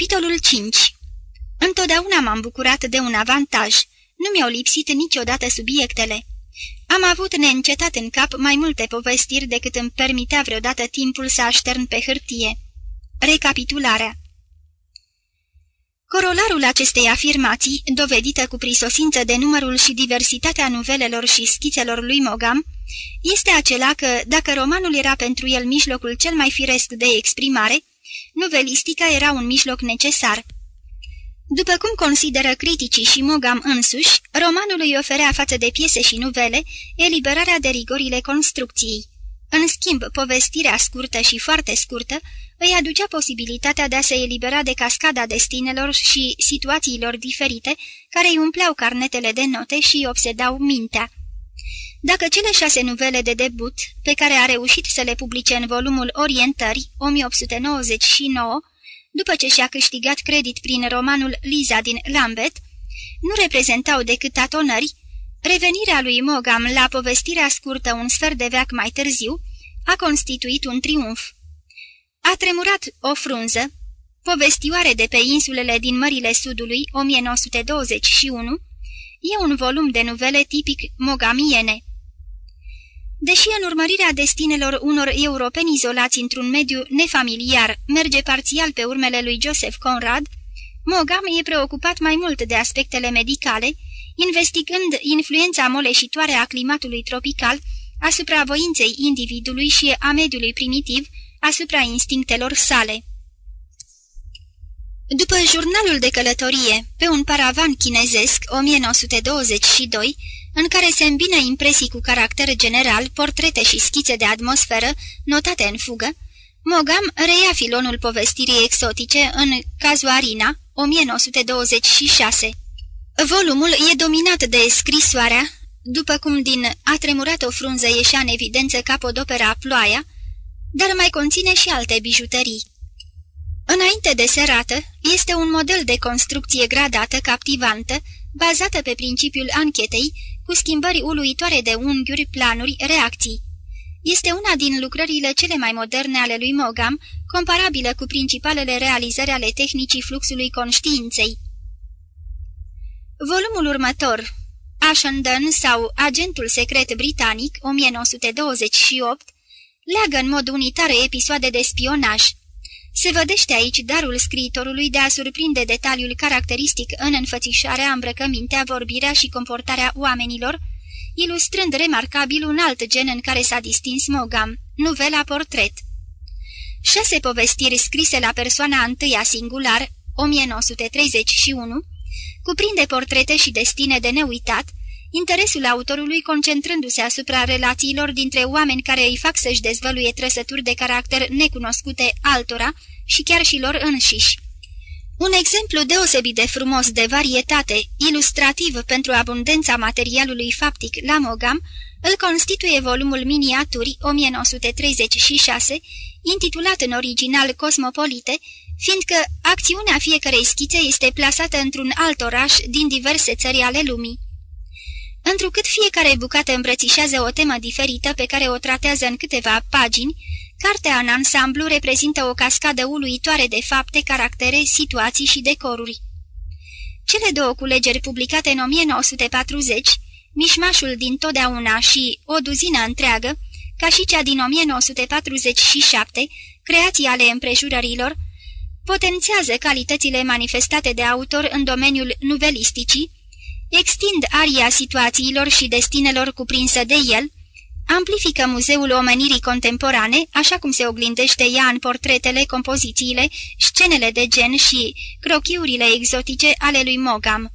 Capitolul 5 Întotdeauna m-am bucurat de un avantaj. Nu mi-au lipsit niciodată subiectele. Am avut neîncetat în cap mai multe povestiri decât îmi permitea vreodată timpul să aștern pe hârtie. Recapitularea Corolarul acestei afirmații, dovedită cu prisosință de numărul și diversitatea nuvelelor și schițelor lui Mogam, este acela că, dacă romanul era pentru el mijlocul cel mai firesc de exprimare, Novelistica era un mijloc necesar. După cum consideră criticii și Mogam însuși, romanul îi oferea față de piese și nuvele eliberarea de rigorile construcției. În schimb, povestirea scurtă și foarte scurtă îi aducea posibilitatea de a se elibera de cascada destinelor și situațiilor diferite care îi umpleau carnetele de note și îi obsedau mintea. Dacă cele șase nuvele de debut, pe care a reușit să le publice în volumul Orientări, 1899, după ce și-a câștigat credit prin romanul Liza din Lambeth, nu reprezentau decât atonări, revenirea lui Mogam la povestirea scurtă un sfert de veac mai târziu a constituit un triumf. A tremurat o frunză, povestioare de pe insulele din Mările Sudului, 1921, e un volum de nuvele tipic mogamiene. Deși în urmărirea destinelor unor europeni izolați într-un mediu nefamiliar merge parțial pe urmele lui Joseph Conrad, Mogam e preocupat mai mult de aspectele medicale, investigând influența moleșitoare a climatului tropical asupra voinței individului și a mediului primitiv, asupra instinctelor sale. După jurnalul de călătorie pe un paravan chinezesc 1922, în care se îmbină impresii cu caracter general, portrete și schițe de atmosferă, notate în fugă, Mogam reia filonul povestirii exotice în Cazuarina, 1926. Volumul e dominat de scrisoarea, după cum din A tremurat o frunză ieșea în evidență capodopera Ploaia, dar mai conține și alte bijuterii. Înainte de serată, este un model de construcție gradată, captivantă, bazată pe principiul anchetei, cu schimbări uluitoare de unghiuri, planuri, reacții. Este una din lucrările cele mai moderne ale lui Mogam, comparabilă cu principalele realizări ale tehnicii fluxului conștiinței. Volumul următor, Ashendon sau Agentul secret britanic, 1928, leagă în mod unitar episoade de spionaj. Se vedește aici darul scriitorului de a surprinde detaliul caracteristic în înfățișarea, îmbrăcămintea, vorbirea și comportarea oamenilor, ilustrând remarcabil un alt gen în care s-a distins Mogam, novela portret. Șase povestiri scrise la persoana întâia singular, 1931, cuprinde portrete și destine de neuitat, interesul autorului concentrându-se asupra relațiilor dintre oameni care îi fac să-și dezvăluie trăsături de caracter necunoscute altora și chiar și lor înșiși. Un exemplu deosebit de frumos de varietate, ilustrativ pentru abundența materialului faptic la Mogam, îl constituie volumul Miniaturi 1936, intitulat în original Cosmopolite, fiindcă acțiunea fiecarei schițe este plasată într-un alt oraș din diverse țări ale lumii. Întrucât fiecare bucată îmbrățișează o temă diferită pe care o tratează în câteva pagini, cartea în ansamblu reprezintă o cascadă uluitoare de fapte, caractere, situații și decoruri. Cele două culegeri publicate în 1940, Mișmașul din totdeauna și O duzină întreagă, ca și cea din 1947, Creații ale împrejurărilor, potențează calitățile manifestate de autor în domeniul nuvelisticii, extind aria situațiilor și destinelor cuprinsă de el, amplifică muzeul omenirii contemporane, așa cum se oglindește ea în portretele, compozițiile, scenele de gen și crochiurile exotice ale lui Mogam.